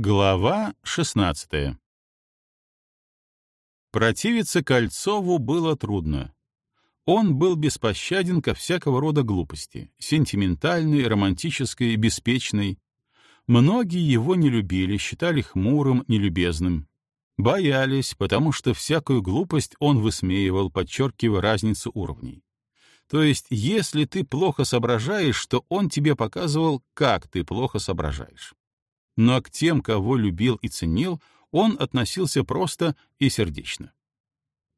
Глава 16 Противиться Кольцову было трудно. Он был беспощаден ко всякого рода глупости, сентиментальной, романтической, беспечной. Многие его не любили, считали хмурым, нелюбезным. Боялись, потому что всякую глупость он высмеивал, подчеркивая разницу уровней. То есть, если ты плохо соображаешь, то он тебе показывал, как ты плохо соображаешь. Но к тем, кого любил и ценил, он относился просто и сердечно.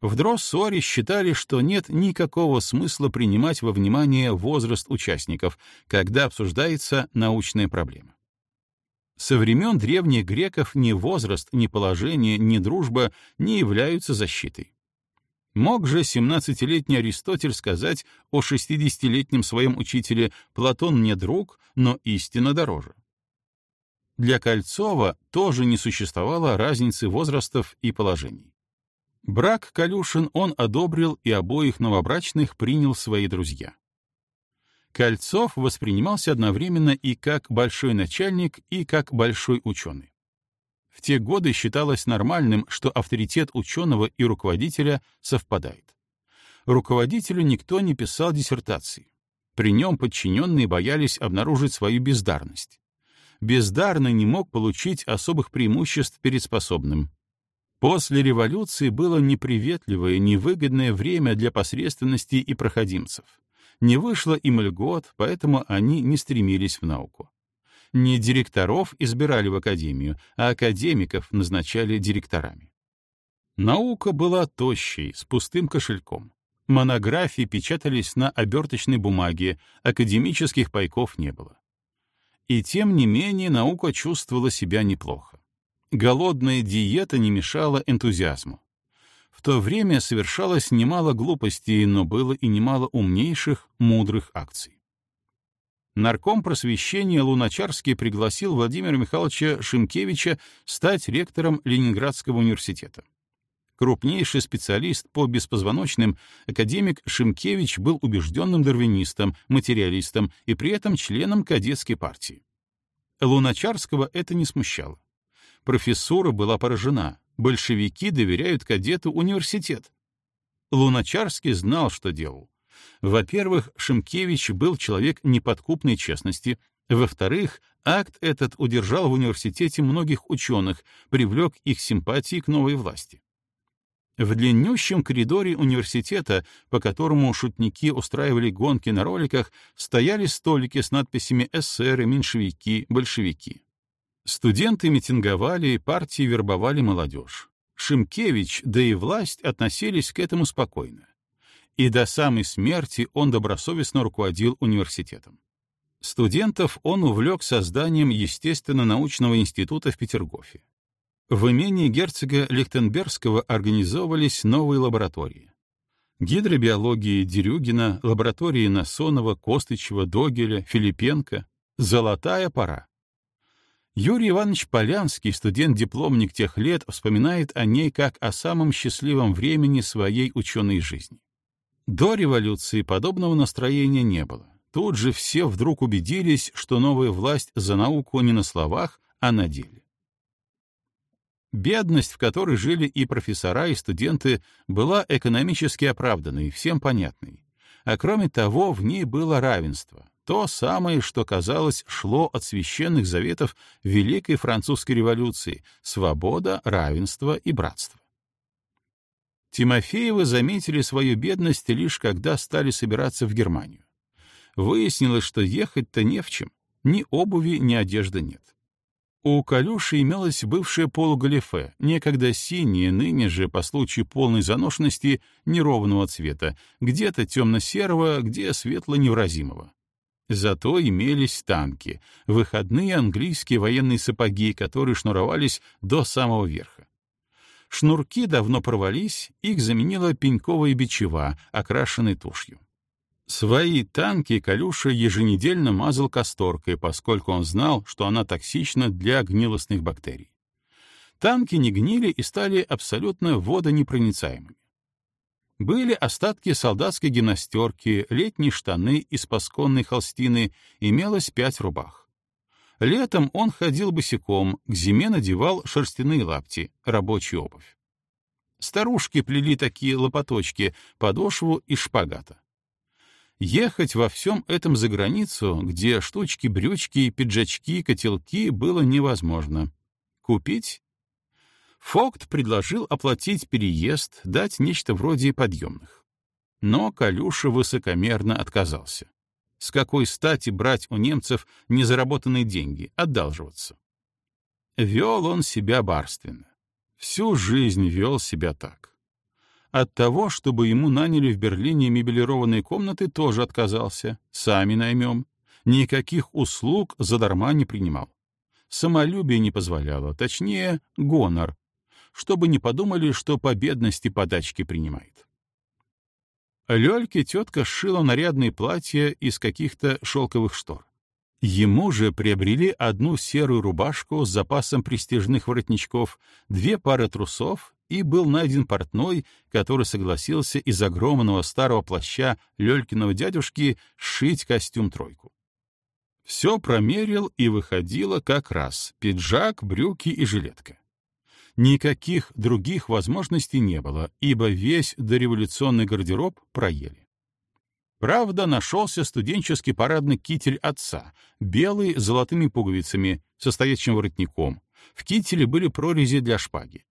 В Дроссоре считали, что нет никакого смысла принимать во внимание возраст участников, когда обсуждается научная проблема. Со времен древних греков ни возраст, ни положение, ни дружба не являются защитой. Мог же 17-летний Аристотель сказать о 60-летнем своем учителе «Платон мне друг, но истина дороже». Для Кольцова тоже не существовало разницы возрастов и положений. Брак Калюшин он одобрил и обоих новобрачных принял свои друзья. Кольцов воспринимался одновременно и как большой начальник, и как большой ученый. В те годы считалось нормальным, что авторитет ученого и руководителя совпадает. Руководителю никто не писал диссертации. При нем подчиненные боялись обнаружить свою бездарность. Бездарный не мог получить особых преимуществ перед способным. После революции было неприветливое, невыгодное время для посредственности и проходимцев. Не вышло им льгот, поэтому они не стремились в науку не директоров избирали в академию, а академиков назначали директорами. Наука была тощей, с пустым кошельком. Монографии печатались на оберточной бумаге, академических пайков не было. И тем не менее наука чувствовала себя неплохо. Голодная диета не мешала энтузиазму. В то время совершалось немало глупостей, но было и немало умнейших, мудрых акций нарком просвещения Луначарский пригласил Владимира Михайловича Шимкевича стать ректором Ленинградского университета. Крупнейший специалист по беспозвоночным, академик Шимкевич был убежденным дарвинистом, материалистом и при этом членом кадетской партии. Луначарского это не смущало. Профессура была поражена. Большевики доверяют кадету университет. Луначарский знал, что делал во-первых, Шимкевич был человек неподкупной честности, во-вторых, акт этот удержал в университете многих ученых, привлек их симпатии к новой власти. В длиннющем коридоре университета, по которому шутники устраивали гонки на роликах, стояли столики с надписями «эсеры», «меньшевики», «большевики». Студенты митинговали, партии вербовали молодежь. Шимкевич, да и власть относились к этому спокойно и до самой смерти он добросовестно руководил университетом. Студентов он увлек созданием естественно-научного института в Петергофе. В имении герцога Лихтенбергского организовывались новые лаборатории. Гидробиологии Дерюгина, лаборатории Насонова, Костычева, Догеля, Филипенко. Золотая пора. Юрий Иванович Полянский, студент-дипломник тех лет, вспоминает о ней как о самом счастливом времени своей ученой жизни. До революции подобного настроения не было. Тут же все вдруг убедились, что новая власть за науку не на словах, а на деле. Бедность, в которой жили и профессора, и студенты, была экономически оправданной, всем понятной. А кроме того, в ней было равенство, то самое, что, казалось, шло от священных заветов Великой Французской революции — свобода, равенство и братство. Тимофеевы заметили свою бедность лишь когда стали собираться в Германию. Выяснилось, что ехать-то не в чем, ни обуви, ни одежды нет. У Калюши имелось бывшее полугалифе, некогда синее, ныне же, по случаю полной заношенности, неровного цвета, где-то темно-серого, где светло-невразимого. Зато имелись танки, выходные английские военные сапоги, которые шнуровались до самого верха. Шнурки давно порвались, их заменила пеньковая бичева, окрашенная тушью. Свои танки Калюша еженедельно мазал касторкой, поскольку он знал, что она токсична для гнилостных бактерий. Танки не гнили и стали абсолютно водонепроницаемыми. Были остатки солдатской гимнастерки, летние штаны из пасконной холстины, имелось пять рубах. Летом он ходил босиком, к зиме надевал шерстяные лапти, рабочую обувь. Старушки плели такие лопаточки, подошву и шпагата. Ехать во всем этом за границу, где штучки-брючки, пиджачки, котелки, было невозможно. Купить? Фокт предложил оплатить переезд, дать нечто вроде подъемных. Но Калюша высокомерно отказался. С какой стати брать у немцев незаработанные деньги, одалживаться? Вел он себя барственно. Всю жизнь вел себя так. От того, чтобы ему наняли в Берлине мебелированные комнаты, тоже отказался. Сами наймем. Никаких услуг задарма не принимал. Самолюбие не позволяло, точнее, гонор, чтобы не подумали, что по бедности подачки принимает. Лёльке тетка сшила нарядные платья из каких-то шелковых штор. Ему же приобрели одну серую рубашку с запасом престижных воротничков, две пары трусов, и был найден портной, который согласился из огромного старого плаща Лёлькиного дядюшки сшить костюм-тройку. Все промерил и выходило как раз — пиджак, брюки и жилетка. Никаких других возможностей не было, ибо весь дореволюционный гардероб проели. Правда, нашелся студенческий парадный китель отца, белый с золотыми пуговицами, состоящим воротником. В кителе были прорези для шпаги.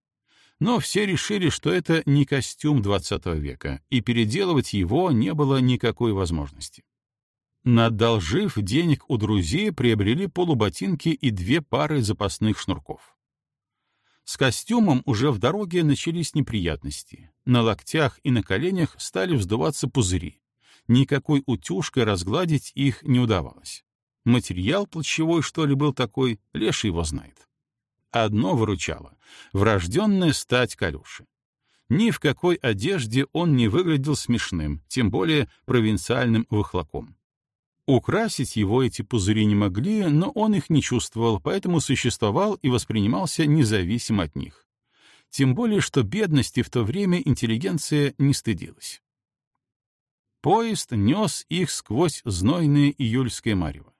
Но все решили, что это не костюм XX века, и переделывать его не было никакой возможности. Надолжив денег у друзей, приобрели полуботинки и две пары запасных шнурков. С костюмом уже в дороге начались неприятности. На локтях и на коленях стали вздуваться пузыри никакой утюжкой разгладить их не удавалось. Материал плащевой, что ли, был такой, леш его знает. Одно выручало — врожденная стать Калюши. Ни в какой одежде он не выглядел смешным, тем более провинциальным выхлоком. Украсить его эти пузыри не могли, но он их не чувствовал, поэтому существовал и воспринимался независимо от них. Тем более, что бедности в то время интеллигенция не стыдилась. Поезд нес их сквозь знойное июльское марево.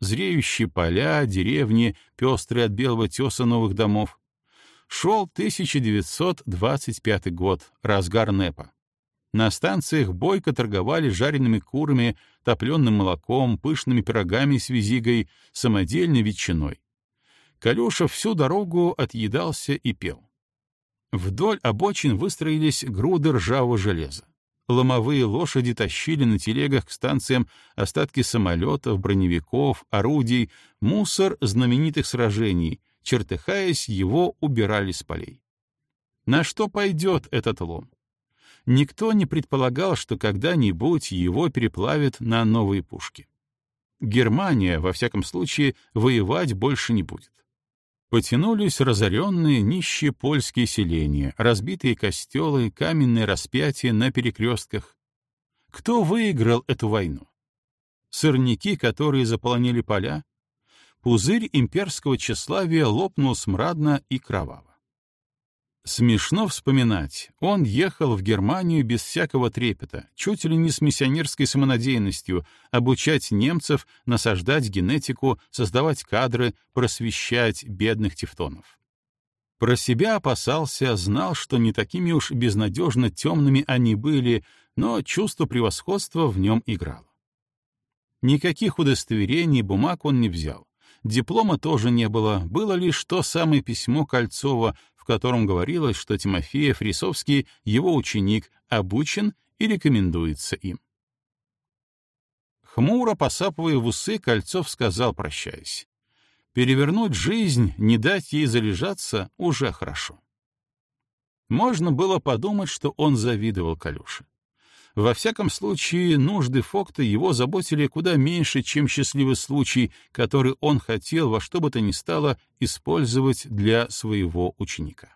Зреющие поля, деревни, пестрые от белого теса новых домов. Шел 1925 год, разгар НЭПа. На станциях бойко торговали жареными курами, топленым молоком, пышными пирогами с визигой, самодельной ветчиной. Калюша всю дорогу отъедался и пел. Вдоль обочин выстроились груды ржавого железа. Ломовые лошади тащили на телегах к станциям остатки самолетов, броневиков, орудий, мусор знаменитых сражений, чертыхаясь, его убирали с полей. На что пойдет этот лом? Никто не предполагал, что когда-нибудь его переплавят на новые пушки. Германия, во всяком случае, воевать больше не будет. Потянулись разоренные, нищие польские селения, разбитые костелы, каменные распятия на перекрестках. Кто выиграл эту войну? Сырники, которые заполонили поля? Пузырь имперского тщеславия лопнул смрадно и кроваво. Смешно вспоминать, он ехал в Германию без всякого трепета, чуть ли не с миссионерской самонадеянностью, обучать немцев, насаждать генетику, создавать кадры, просвещать бедных тевтонов. Про себя опасался, знал, что не такими уж безнадежно темными они были, но чувство превосходства в нем играло. Никаких удостоверений, бумаг он не взял. Диплома тоже не было, было лишь то самое письмо Кольцова, котором говорилось, что Тимофеев Рисовский, его ученик, обучен и рекомендуется им. Хмуро посапывая в усы, Кольцов сказал, прощаясь, «Перевернуть жизнь, не дать ей залежаться — уже хорошо». Можно было подумать, что он завидовал Калюше. Во всяком случае, нужды Фокта его заботили куда меньше, чем счастливый случай, который он хотел во что бы то ни стало использовать для своего ученика.